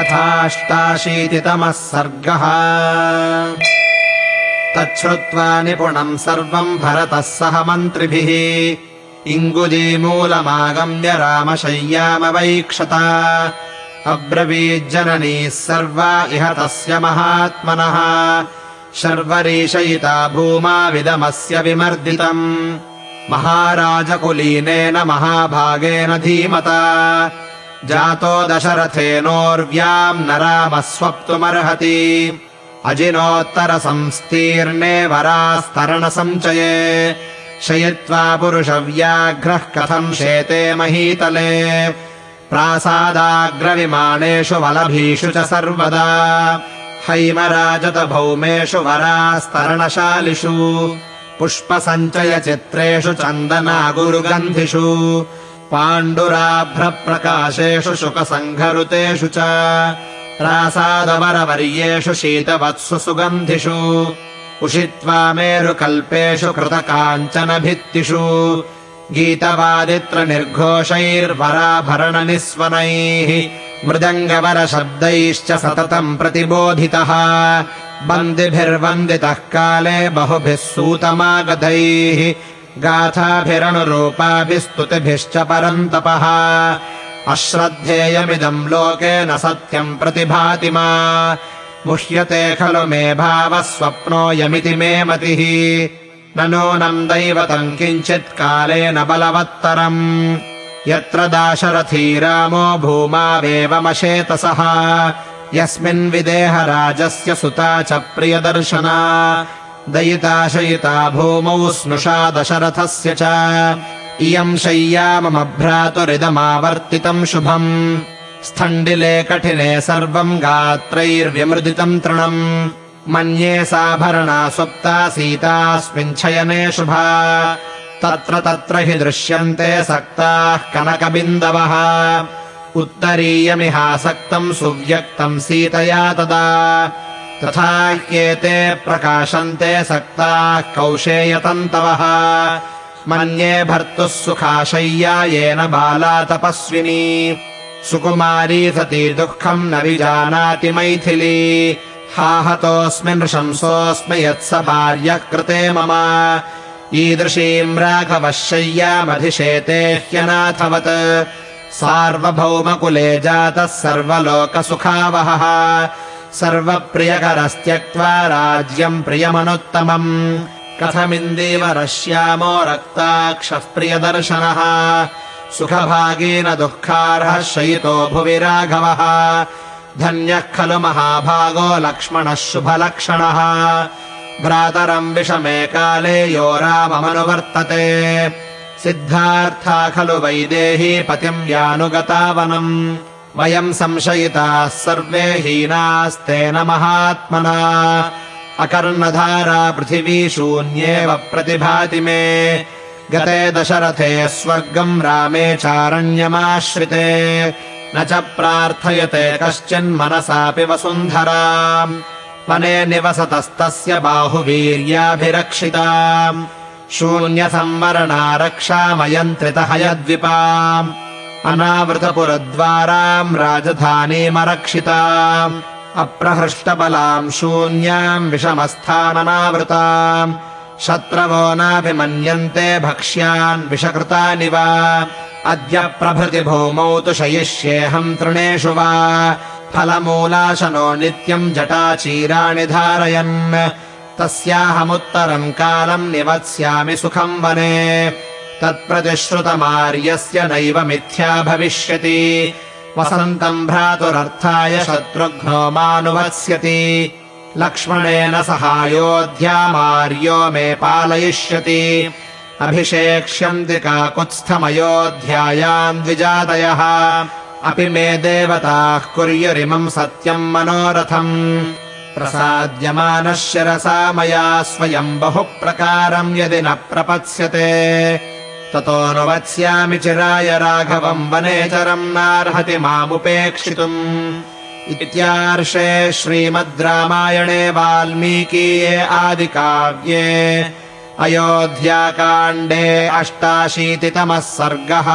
अथाष्टाशीतितमः सर्गः। तच्छ्रुत्वा निपुणम् सर्वम् भरतः सह मन्त्रिभिः। इङ्गुदीमूलमागम्य रामशय्यामवैक्षत अब्रवीज्जननीः सर्वा इह तस्य महात्मनः। शर्वरीशयिता भूमाविदमस्य विमर्दितम्। महाराजकुलीनेन महाभागेन धीमता जातो दशरथेनोर्व्याम् न रामः स्वप्तुमर्हति अजिनोत्तरसंस्तीर्णे वरास्तरणसञ्चये शयित्वा पुरुषव्याघ्रः कथम् शेते महीतले। प्रासादाग्रविमानेषु वलभीषु च सर्वदा। हैमराजतभौमेषु वरास्तरणशालिषु। पुष्पसञ्चयचित्रेषु चन्दनागुरुगन्धिषु पाण्डुराभ्रप्रकाशेषु शुकसङ्घरुतेषु च प्रासादवरवर्येषु शीतवत्सु सुगन्धिषु उषित्वा मेरुकल्पेषु कृतकाञ्चनभित्तिषु गीतवादित्रनिर्घोषैर्वराभरणनिस्वनैः मृदङ्गवरशब्दैश्च सततम् प्रतिबोधितः बन्दिभिर्वन्दितः काले बहुभिः सूतमागधैः गाथाभिरनुरूपाभिस्तुतिभिश्च परन्तपः अश्रद्धेयमिदम् लोके न सत्यम् प्रतिभाति मा। मुह्यते खलु मे भावः स्वप्नोऽयमिति मे मतिः। न नूनम् दैवतम् किञ्चित् कालेन बलवत्तरम्। यत्र दाशरथी रामो भूमावेवमशेतसः। यस्मिन् विदेहराजस्य सुता च प्रियदर्शना दयिताशयिता भूमौ स्नुषा दशरथस्य च। इयम् शय्या मम भ्रातुरिदमावर्तितम् शुभम्। स्थण्डिले कठिने सर्वम् गात्रैर्व्यमृदितम् तृणम्। मन्ये साभरणा सुप्ता सीतास्मिन् शयने शुभा। तत्र तत्र हि दृश्यन्ते सक्ताः कनकबिन्दवः। उत्तरीयमिहासक्तम् सुव्यक्तम् सीतया तदा तथा ह्येते प्रकाशन्ते सक्ताः कौशेयतन्तवः। मन्ये भर्तुः सुखाशय्या येन बाला तपस्विनी। सुकुमारी सती दुःखम् न विजानाति मैथिली। हाहतोऽस्मिन् शंसोऽस्मि यत्स भार्यः कृते मम। ईदृशीम् राघवः शय्यामधिशेते ह्यनाथवत्। सार्वभौमकुले जातः सर्वलोकसुखावहः सर्वप्रियकरस्त्यक्त्वा राज्यम् प्रियमनुत्तमम्। कथमिन्दीवरश्यामो रक्ताक्षः प्रियदर्शनः। सुखभागेन दुःखार्हः शयितो भुवि राघवः। धन्यः खलु महाभागो लक्ष्मणः शुभलक्षणः। भ्रातरम् विषमे काले यो राममनुवर्तते। सिद्धार्था खलु वैदेही पतिम् यानुगतावनम् वयम् संशयिताः सर्वे हीनास्तेन महात्मना। अकर्णधारा पृथिवी शून्येव प्रतिभाति मे। गते दशरथे स्वर्गम् रामे चारण्यमाश्रिते। न च प्रार्थयते कश्चिन्मनसापि वसुन्धरा वने निवसतस्तस्य बाहुवीर्याभिरक्षिता शून्यसंवरणा रक्षामयन्त्रितः यद्विपाम् अनावृतपुरद्वाराम् राजधानीमरक्षिताम् अप्रहृष्टबलाम् शून्याम् विषमस्थाननावृताम्। शत्रवो नाभिमन्यन्ते भक्ष्यान् विषकृतानि वा। अद्य प्रभृति भूमौ तु शयिष्येऽहम् तृणेषु वा। फलमूलाशनो नित्यम् जटाचीराणि धारयन्। तस्याहमुत्तरम् कालम् निवत्स्यामि सुखम् वने तत्प्रतिश्रुतमार्यस्य नैव मिथ्या भविष्यति। वसन्तम् भ्रातुरर्थाय शत्रुघ्नो मानुवत्स्यति लक्ष्मणेन सहायोध्यामार्यो मे पालयिष्यति। अभिषेक्ष्यन्ति काकुत्स्थमयोध्यायाम् द्विजातयः। अपि मे देवताः कुर्युरिमम् सत्यम् मनोरथम्। प्रसाद्यमानः शिरसा मया स्वयम् बहुप्रकारम् यदि न प्रपत्स्यते ततोऽनुवत्स्यामि चिराय राघवम् वनेचरम् नार्हति मामुपेक्षितुम्। इत्यार्षे श्रीमद् रामायणे वाल्मीकीये आदिकाव्ये अयोध्याकाण्डे अष्टाशीतितमः सर्गः